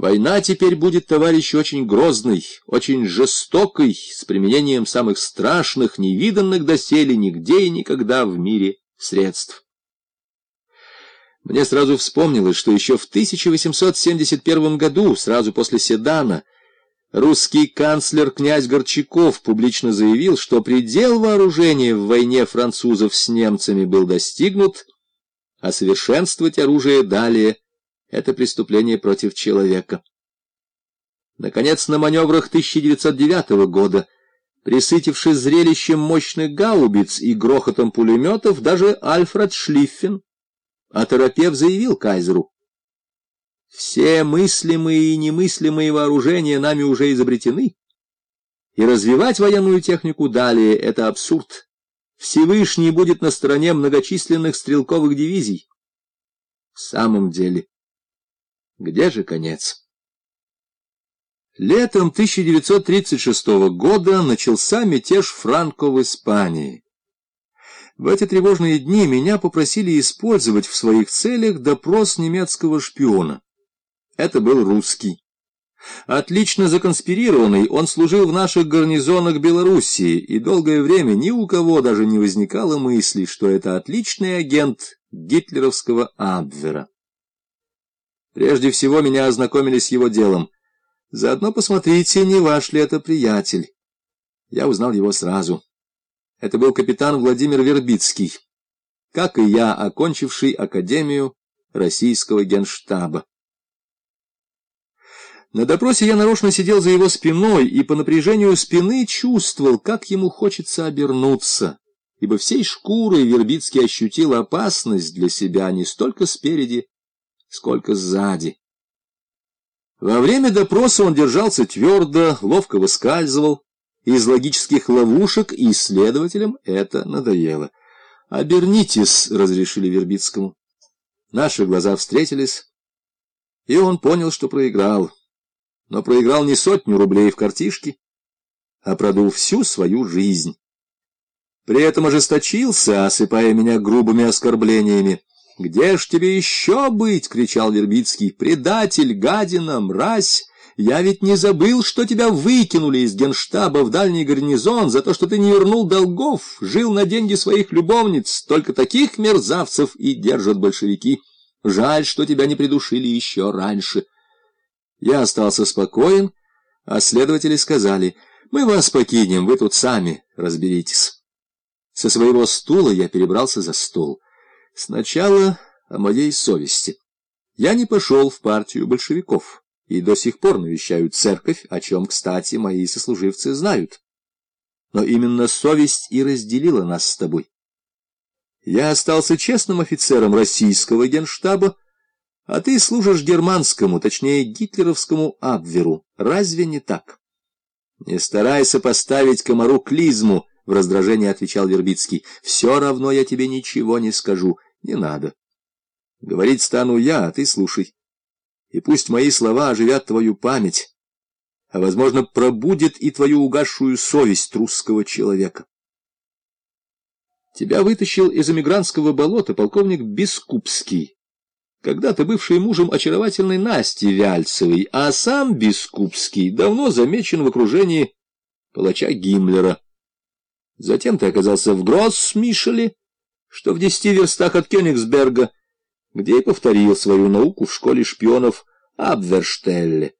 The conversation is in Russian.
Война теперь будет, товарищ, очень грозной, очень жестокой, с применением самых страшных, невиданных доселе нигде и никогда в мире средств. Мне сразу вспомнилось, что еще в 1871 году, сразу после Седана, русский канцлер князь Горчаков публично заявил, что предел вооружения в войне французов с немцами был достигнут, а совершенствовать оружие далее — это преступление против человека. Наконец, на маневрах 1909 года, присытившись зрелищем мощных гаубиц и грохотом пулеметов, даже Альфред Шлиффен, оторопев, заявил кайзеру, «Все мыслимые и немыслимые вооружения нами уже изобретены, и развивать военную технику далее — это абсурд». Всевышний будет на стороне многочисленных стрелковых дивизий. В самом деле, где же конец? Летом 1936 года начался мятеж Франко в Испании. В эти тревожные дни меня попросили использовать в своих целях допрос немецкого шпиона. Это был русский. Отлично законспирированный, он служил в наших гарнизонах Белоруссии, и долгое время ни у кого даже не возникало мысли, что это отличный агент гитлеровского Абвера. Прежде всего меня ознакомили с его делом. Заодно посмотрите, не ваш ли это приятель. Я узнал его сразу. Это был капитан Владимир Вербицкий, как и я, окончивший Академию Российского генштаба. На допросе я нарочно сидел за его спиной и по напряжению спины чувствовал, как ему хочется обернуться, ибо всей шкурой Вербицкий ощутил опасность для себя не столько спереди, сколько сзади. Во время допроса он держался твердо, ловко выскальзывал из логических ловушек, и следователям это надоело. «Обернитесь», — разрешили Вербицкому. Наши глаза встретились, и он понял, что проиграл но проиграл не сотню рублей в картишке, а продул всю свою жизнь. При этом ожесточился, осыпая меня грубыми оскорблениями. «Где ж тебе еще быть?» — кричал Вербицкий. «Предатель, гадина, мразь! Я ведь не забыл, что тебя выкинули из генштаба в дальний гарнизон за то, что ты не вернул долгов, жил на деньги своих любовниц. Только таких мерзавцев и держат большевики. Жаль, что тебя не придушили еще раньше». Я остался спокоен, а следователи сказали, мы вас покинем, вы тут сами разберитесь. Со своего стула я перебрался за стол. Сначала о моей совести. Я не пошел в партию большевиков и до сих пор навещаю церковь, о чем, кстати, мои сослуживцы знают. Но именно совесть и разделила нас с тобой. Я остался честным офицером российского генштаба, а ты служишь германскому, точнее гитлеровскому Абверу. Разве не так? Не старайся поставить комару клизму, — в раздражении отвечал Вербицкий. Все равно я тебе ничего не скажу. Не надо. Говорить стану я, а ты слушай. И пусть мои слова оживят твою память, а, возможно, пробудет и твою угасшую совесть русского человека. Тебя вытащил из эмигрантского болота полковник Бескупский когда-то бывший мужем очаровательной Насти Вяльцевой, а сам Бескупский давно замечен в окружении палача Гиммлера. Затем ты оказался в Гроссмишеле, что в десяти верстах от Кёнигсберга, где и повторил свою науку в школе шпионов Абверштелле.